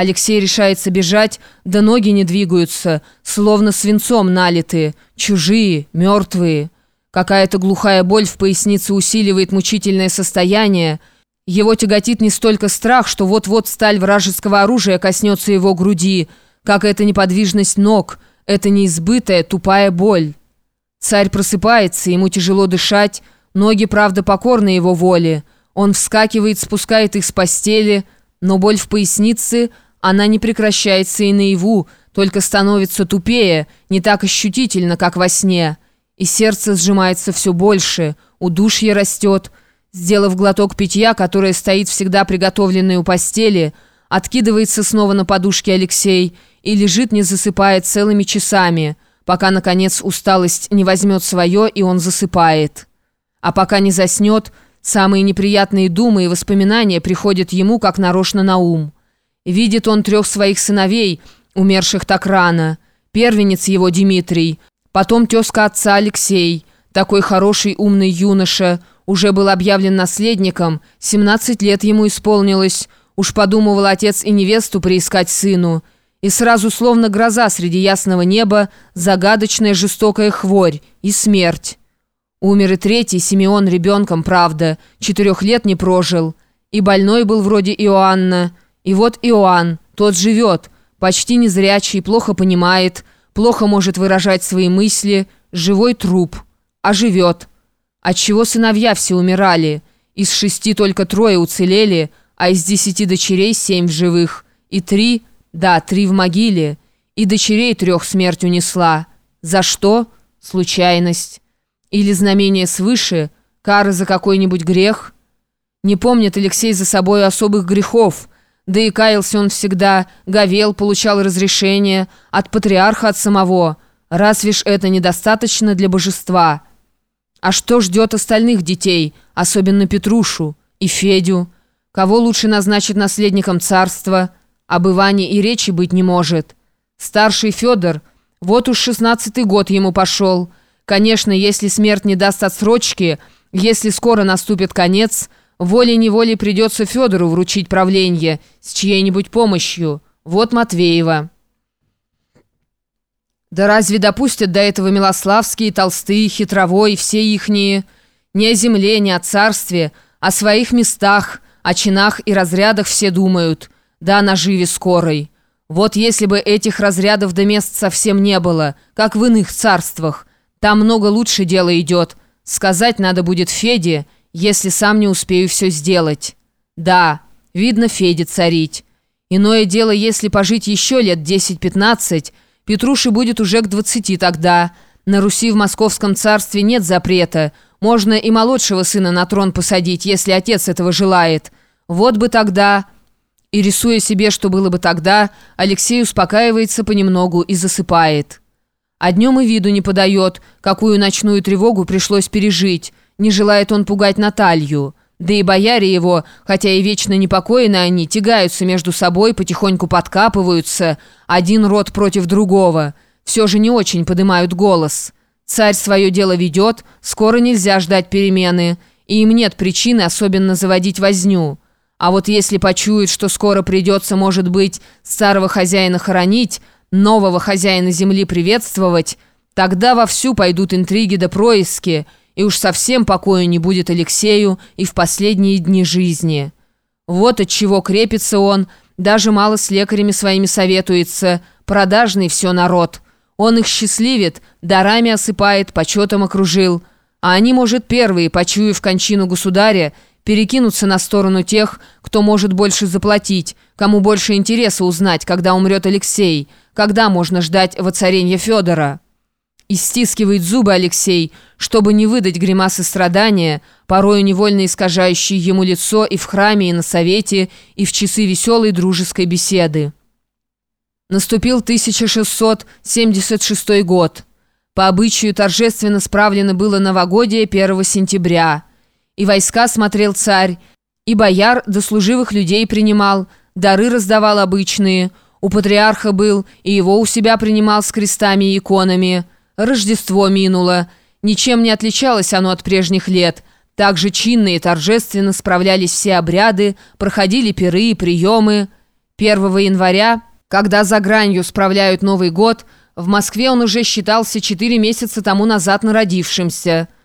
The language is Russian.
Алексей решается бежать, да ноги не двигаются, словно свинцом налитые, чужие, мертвые. Какая-то глухая боль в пояснице усиливает мучительное состояние. Его тяготит не столько страх, что вот-вот сталь вражеского оружия коснется его груди, как эта неподвижность ног, это неизбытая тупая боль. Царь просыпается, ему тяжело дышать, ноги, правда, покорны его воле. Он вскакивает, спускает их с постели, но боль в пояснице, она не прекращается и наяву, только становится тупее, не так ощутительно, как во сне. И сердце сжимается все больше, удушье растет. Сделав глоток питья, которое стоит всегда приготовленное у постели, откидывается снова на подушке Алексей и лежит, не засыпая целыми часами, пока, наконец, усталость не возьмет свое, и он засыпает. А пока не заснет, самые неприятные думы и воспоминания приходят ему как нарочно на ум. Видит он трех своих сыновей, умерших так рано. Первенец его Дмитрий, потом тезка отца Алексей, такой хороший умный юноша, уже был объявлен наследником, 17 лет ему исполнилось, уж подумывал отец и невесту приискать сыну. И сразу, словно гроза среди ясного неба, загадочная жестокая хворь и смерть. Умер и третий, Симеон ребенком, правда, четырех лет не прожил. И больной был вроде Иоанна. И вот Иоанн, тот живет, почти незрячий, плохо понимает, плохо может выражать свои мысли, живой труп, а живет. Отчего сыновья все умирали? Из шести только трое уцелели, а из десяти дочерей семь в живых. И три, да, три в могиле. И дочерей трех смерть унесла. За что? Случайность. Или знамение свыше, кара за какой-нибудь грех? Не помнит Алексей за собой особых грехов, да и каялся он всегда, говел, получал разрешение от патриарха от самого. Разве ж это недостаточно для божества? А что ждет остальных детей, особенно Петрушу и Федю? Кого лучше назначить наследником царства? Об Иване и речи быть не может. Старший Федор, вот уж шестнадцатый год ему пошел – Конечно, если смерть не даст отсрочки, если скоро наступит конец, волей-неволей придется Федору вручить правление с чьей-нибудь помощью. Вот Матвеева. Да разве допустят до этого Милославские, Толстые, Хитровой, все ихние? Не о земле, не о царстве, о своих местах, о чинах и разрядах все думают, да наживе скорой. Вот если бы этих разрядов до мест совсем не было, как в иных царствах, там много лучше дело идет. Сказать надо будет Феде, если сам не успею все сделать. Да, видно Феде царить. Иное дело, если пожить еще лет 10-15, Петруши будет уже к 20 тогда. На Руси в Московском царстве нет запрета. Можно и молодшего сына на трон посадить, если отец этого желает. Вот бы тогда... И рисуя себе, что было бы тогда, Алексей успокаивается понемногу и засыпает. А днем и виду не подает, какую ночную тревогу пришлось пережить. Не желает он пугать Наталью. Да и бояре его, хотя и вечно непокойны они, тягаются между собой, потихоньку подкапываются, один род против другого. Все же не очень подымают голос. Царь свое дело ведет, скоро нельзя ждать перемены, и им нет причины особенно заводить возню. А вот если почуют, что скоро придется, может быть, старого хозяина хоронить, нового хозяина земли приветствовать, тогда вовсю пойдут интриги да происки, и уж совсем покоя не будет Алексею и в последние дни жизни. Вот от чего крепится он, даже мало с лекарями своими советуется, продажный все народ. Он их счастливит, дарами осыпает, почетом окружил, а они, может, первые, почуяв кончину государя, перекинуться на сторону тех, кто может больше заплатить, кому больше интереса узнать, когда умрет Алексей, когда можно ждать воцарения Федора. И стискивает зубы Алексей, чтобы не выдать гримасы страдания, порою невольно искажающие ему лицо и в храме, и на совете, и в часы веселой дружеской беседы. Наступил 1676 год. По обычаю торжественно справлено было новогодие 1 сентября – и войска смотрел царь, и бояр до служивых людей принимал, дары раздавал обычные, у патриарха был, и его у себя принимал с крестами и иконами. Рождество минуло, ничем не отличалось оно от прежних лет. Так же чинно и торжественно справлялись все обряды, проходили пиры и приемы. 1 января, когда за гранью справляют Новый год, в Москве он уже считался 4 месяца тому назад народившимся –